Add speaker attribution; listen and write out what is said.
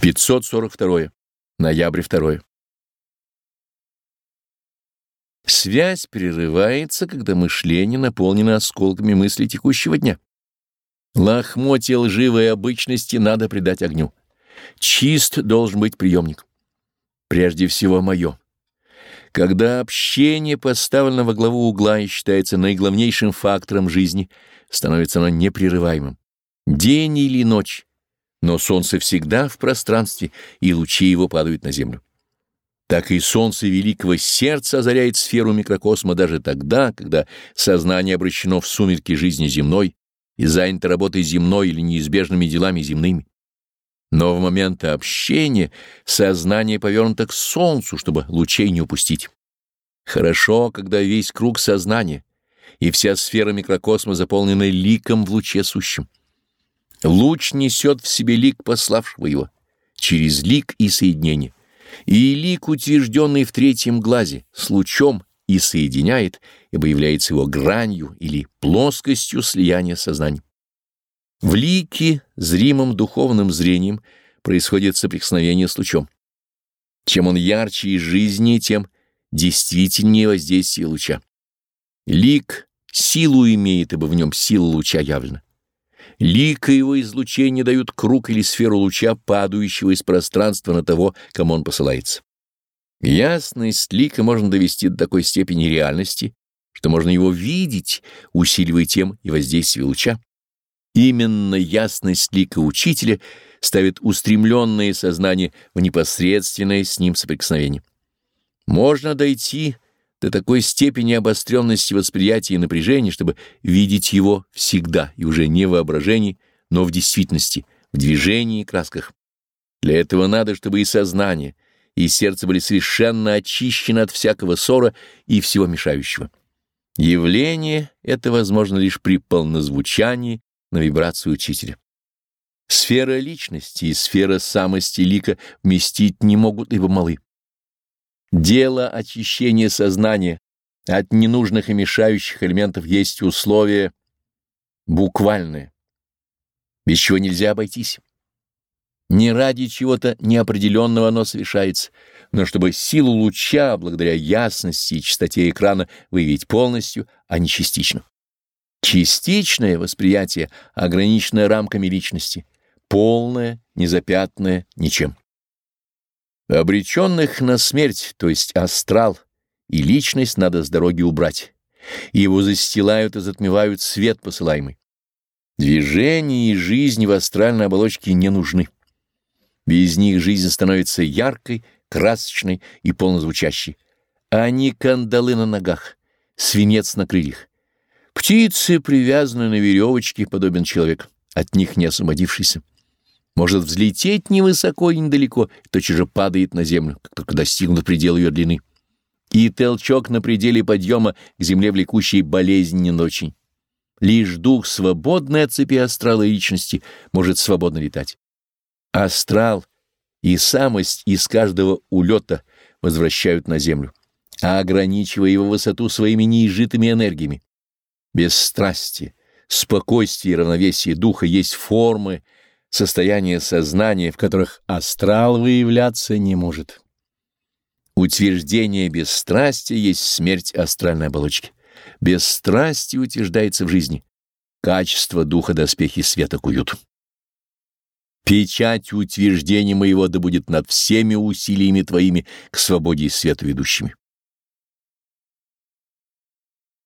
Speaker 1: 542. Ноябрь 2. Связь прерывается, когда мышление наполнено осколками мысли текущего дня. Лохмотья лживой обычности надо придать огню. Чист должен быть приемник. Прежде всего мое. Когда общение поставлено во главу угла и считается наиглавнейшим фактором жизни, становится оно непрерываемым. День или ночь, но солнце всегда в пространстве, и лучи его падают на землю. Так и солнце великого сердца озаряет сферу микрокосма даже тогда, когда сознание обращено в сумерки жизни земной и занято работой земной или неизбежными делами земными. Но в момент общения сознание повернуто к солнцу, чтобы лучей не упустить. Хорошо, когда весь круг сознания и вся сфера микрокосма заполнена ликом в луче сущем. Луч несет в себе лик пославшего его, через лик и соединение, и лик, утвержденный в третьем глазе, с лучом и соединяет, ибо является его гранью или плоскостью слияния сознаний. В лике, зримым духовным зрением, происходит соприкосновение с лучом. Чем он ярче и жизненнее, тем действительнее воздействие луча. Лик силу имеет, ибо в нем сила луча явлена. Лика его излучения дают круг или сферу луча, падающего из пространства на того, кому он посылается. Ясность лика можно довести до такой степени реальности, что можно его видеть, усиливая тем и воздействие луча. Именно ясность лика учителя ставит устремленное сознание в непосредственное с ним соприкосновение. Можно дойти до такой степени обостренности восприятия и напряжения, чтобы видеть его всегда и уже не в воображении, но в действительности, в движении и красках. Для этого надо, чтобы и сознание, и сердце были совершенно очищены от всякого ссора и всего мешающего. Явление это возможно лишь при полнозвучании на вибрацию учителя. Сфера личности и сфера самости лика вместить не могут, ибо малы. Дело очищения сознания от ненужных и мешающих элементов есть условие буквальное, без чего нельзя обойтись. Не ради чего-то неопределенного оно совершается, но чтобы силу луча, благодаря ясности и чистоте экрана, выявить полностью, а не частично. Частичное восприятие ограничено рамками личности, полное, незапятное ничем. Обреченных на смерть, то есть астрал, и личность надо с дороги убрать. Его застилают и затмевают свет посылаемый. Движение и жизнь в астральной оболочке не нужны. Без них жизнь становится яркой, красочной и полнозвучащей. Они кандалы на ногах, свинец на крыльях. Птицы, привязанные на веревочке, подобен человек, от них не освободившийся может взлететь невысоко и недалеко, и тотчас же падает на землю, как только достигнут предела ее длины. И толчок на пределе подъема к земле влекущей болезненен очень. Лишь дух, свободный от цепи астрала личности, может свободно летать. Астрал и самость из каждого улета возвращают на землю, ограничивая его высоту своими неизжитыми энергиями. Бесстрастие, спокойствие и равновесие духа есть формы, состояния сознания, в которых астрал выявляться не может. Утверждение бесстрастия есть смерть астральной оболочки. Бесстрастие утверждается в жизни. Качество духа доспехи света куют. Печать утверждения моего да будет над всеми усилиями твоими к свободе и свету ведущими.